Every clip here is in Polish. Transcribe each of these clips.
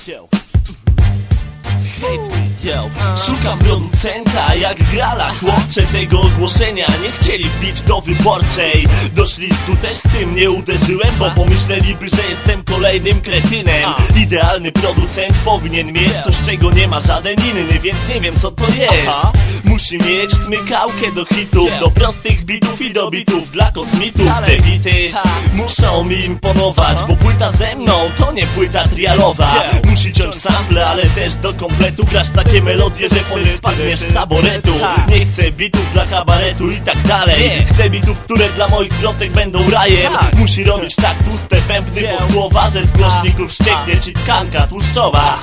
chill. Hey, Yo, szukam producenta jak grala. Chłopcze tego ogłoszenia nie chcieli wbić do wyborczej. Do szlistu też z tym nie uderzyłem Bo pomyśleliby, że jestem kolejnym kretynem Idealny producent powinien mieć coś czego nie ma żaden inny Więc nie wiem co to jest. Musi mieć smykałkę do hitów Do prostych bitów i do bitów dla kosmitów. Te bity muszą mi imponować Bo płyta ze mną to nie płyta trialowa. Musi też do kompletu Grasz takie melodie, że potem spadniesz z taboretu. Nie chcę bitów dla kabaretu i tak dalej. Chcę bitów, które dla moich zwrotek będą rajem. Musi robić tak tłuste pępny pod słowa Że z głośników ścieknie ci tkanka tłuszczowa.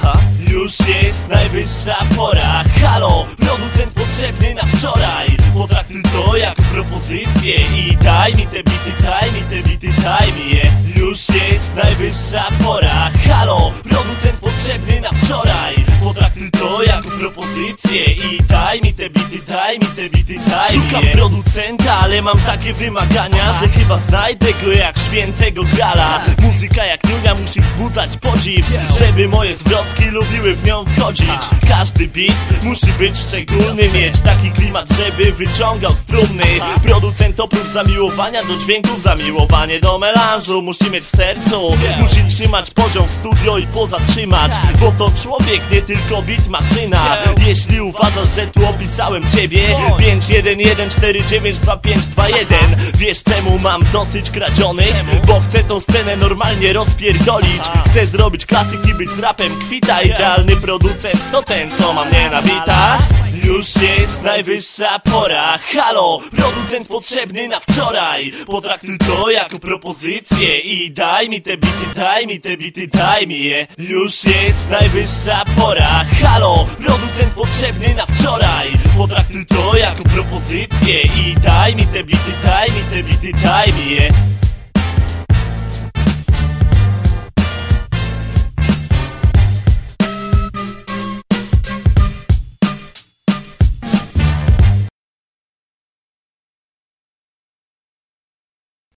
Już jest najwyższa pora. Halo, producent potrzebny na wczoraj. Potraktuj to jako propozycję I daj mi te bity, daj mi te bity, daj mi je. Już jest najwyższa pora. Halo, producent potrzebny na wczoraj. Potraktuj to jako propozycję I daj mi te bity, daj mi te bity, daj Szukam producenta, ale mam takie wymagania Że chyba znajdę go jak świętego grala Muzyka jak niunia musi wzbudzać podziw Żeby moje zwrotki lubiły w nią wchodzić. Każdy beat musi być szczególny Mieć taki klimat, żeby wyciągał strumny. Producent oprócz zamiłowania do dźwięków Zamiłowanie do melanżu musi mieć w sercu. Musi trzymać poziom studio i pozatrzymać Bo to człowiek, nie tylko beat maszyna. Jeśli uważasz, że tu opisałem ciebie 511492521 Wiesz czemu mam dosyć kradzionych? Bo chcę tą scenę normalnie rozpierdolić. Chcę zrobić klasyk i być rapem kwita Idealny producent. To ten, co ma mnie nabitać Już jest najwyższa pora. Halo, producent potrzebny na wczoraj. Potraktuj to jako propozycję I daj mi te bity, daj mi te bity, daj mi je. Już jest najwyższa pora. Halo, producent potrzebny na wczoraj. Potraktuj to jako propozycję I daj mi te bity, daj mi te bity, daj mi je